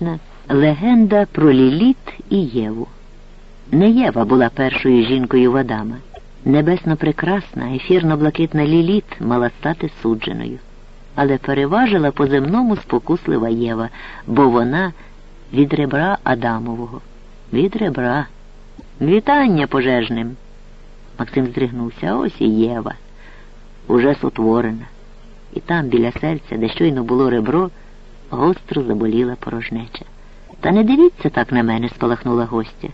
містична легенда про Ліліт і Єву. Не Єва була першою жінкою в Адама. Небесно прекрасна, ефірно-блакитна Ліліт мала стати судженою. Але переважила по земному спокуслива Єва, бо вона від ребра Адамового. Від ребра. Вітання пожежним. Максим здригнувся. Ось і Єва. Уже сотворена. І там, біля серця, де щойно було ребро, гостро заболіла порожнеча. Та не дивіться так на мене, спалахнула гостя.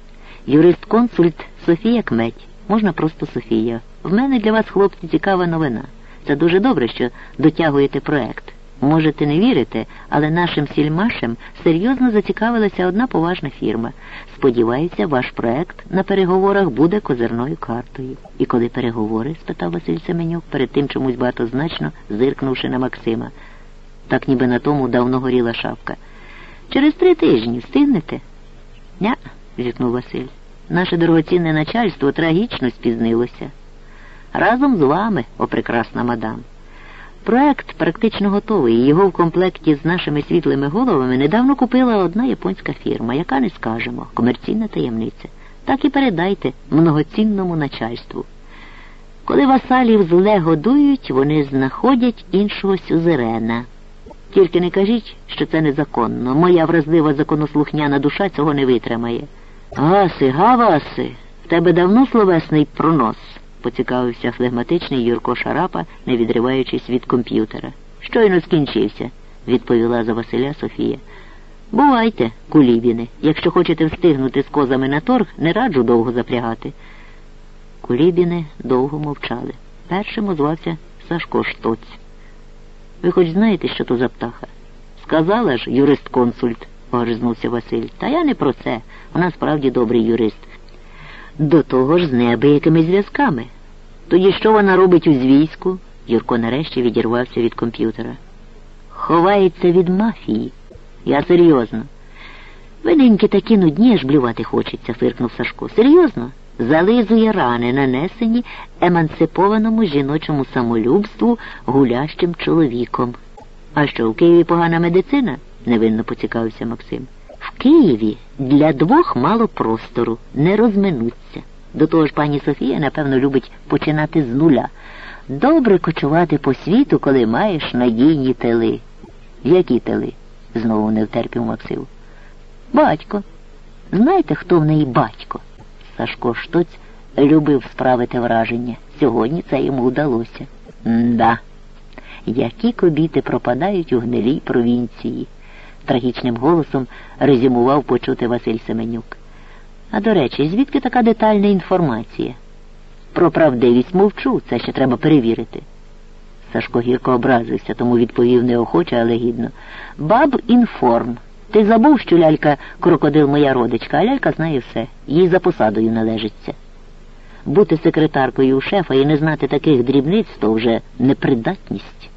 Юрист-консульт Софія Кметь, можна просто Софія. В мене для вас, хлопці, цікава новина. Це дуже добре, що дотягуєте проект. Можете не вірити, але нашим сільмашем серйозно зацікавилася одна поважна фірма. Сподіваюся, ваш проект на переговорах буде козирною картою. І коли переговори? спитав Василь Семенюк, перед тим чомусь багатозначно зиркнувши на Максима. Так ніби на тому давно горіла шапка. Через три тижні встигнете? Ня, зітнув Василь. Наше дорогоцінне начальство трагічно спізнилося. Разом з вами, о прекрасна мадам. Проект практично готовий. Його в комплекті з нашими світлими головами недавно купила одна японська фірма, яка не скажемо, комерційна таємниця. Так і передайте многоцінному начальству. Коли васалів зле годують, вони знаходять іншого сюзерена. Тільки не кажіть, що це незаконно. Моя вразлива законослухняна душа цього не витримає. Гаси, гаваси, в тебе давно словесний пронос, поцікавився флегматичний Юрко Шарапа, не відриваючись від комп'ютера. Щойно скінчився, відповіла за Василя Софія. Бувайте, кулібіни, якщо хочете встигнути з козами на торг, не раджу довго запрягати. Кулібіни довго мовчали. Першим озвався Сашко Штоць. Ви хоч знаєте, що то за птаха? Сказала ж юрист-консульт, огризнувся Василь. Та я не про це. Вона справді добрий юрист. До того ж з неабиякими зв'язками. Тоді що вона робить у звійську? Юрко нарешті відірвався від комп'ютера. Ховається від мафії. Я серйозно. Виненьки такі нудні, аж блювати хочеться, фиркнув Сашко. Серйозно? Зализує рани, нанесені емансипованому жіночому самолюбству гулящим чоловіком. А що, у Києві погана медицина? невинно поцікавився Максим. В Києві для двох мало простору, не розминуться. До того ж, пані Софія, напевно, любить починати з нуля. Добре кочувати по світу, коли маєш надійні тили. Які тили? знову не втерпів Максим. Батько. Знаєте, хто в неї батько? Сашко Штоць любив справити враження. Сьогодні це йому вдалося. Да. Які кобіти пропадають у гнилій провінції, трагічним голосом резюмував почути Василь Семенюк. А до речі, звідки така детальна інформація? Про правдивість мовчу, це ще треба перевірити. Сашко гірко образився, тому відповів неохоче, але гідно. Баб інформ. Ти забув, що лялька крокодил моя родичка, а лялька знає все, їй за посадою належиться. Бути секретаркою у шефа і не знати таких дрібниць то вже непридатність.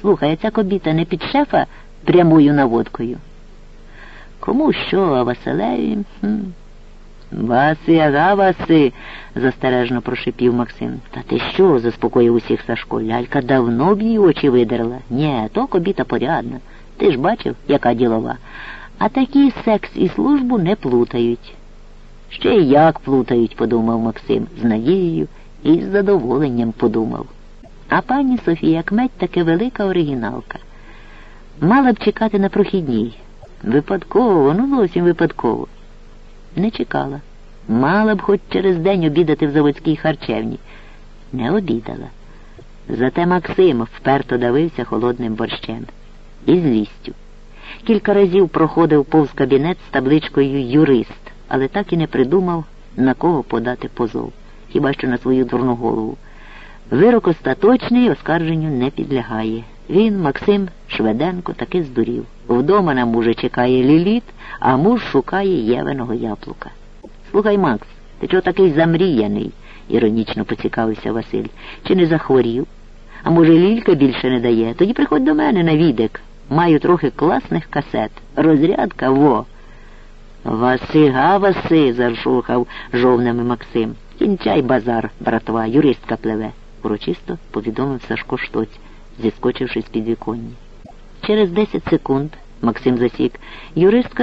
Слухай, ця кобіта не під шефа прямою наводкою. Кому що, а Василеві? Васи, ага, Васи, застережно прошипів Максим. Та ти що? заспокоїв усіх Сашко. Лялька давно б її очі видерла. Нє, то кобіта порядна. Ти ж бачив, яка ділова. А такі секс і службу не плутають. Ще й як плутають, подумав Максим, з надією і з задоволенням подумав. А пані Софія Кметь таки велика оригіналка. Мала б чекати на прохідній. Випадково, ну зовсім випадково. Не чекала. Мала б хоч через день обідати в заводській харчевні. Не обідала. Зате Максим вперто давився холодним борщем. І злістю. Кілька разів проходив повз кабінет з табличкою Юрист, але так і не придумав, на кого подати позов, хіба що на свою дурну голову. Вирок остаточний оскарженню не підлягає. Він, Максим Шведенко, таки здурів. Вдома на мужа чекає ліліт, а муж шукає євеного яблука. Слухай, Макс, ти чого такий замріяний? іронічно поцікавився Василь. Чи не захворів? А може, лілька більше не дає? Тоді приходь до мене на відек. Маю трохи класних касет. Розрядка во. Васи, га, Васи, заршухав жовнами Максим. Кінчай базар, братва, юристка пливе, урочисто повідомив Сашко Штоць, зіскочивши з під віконні. Через десять секунд Максим засік, юристка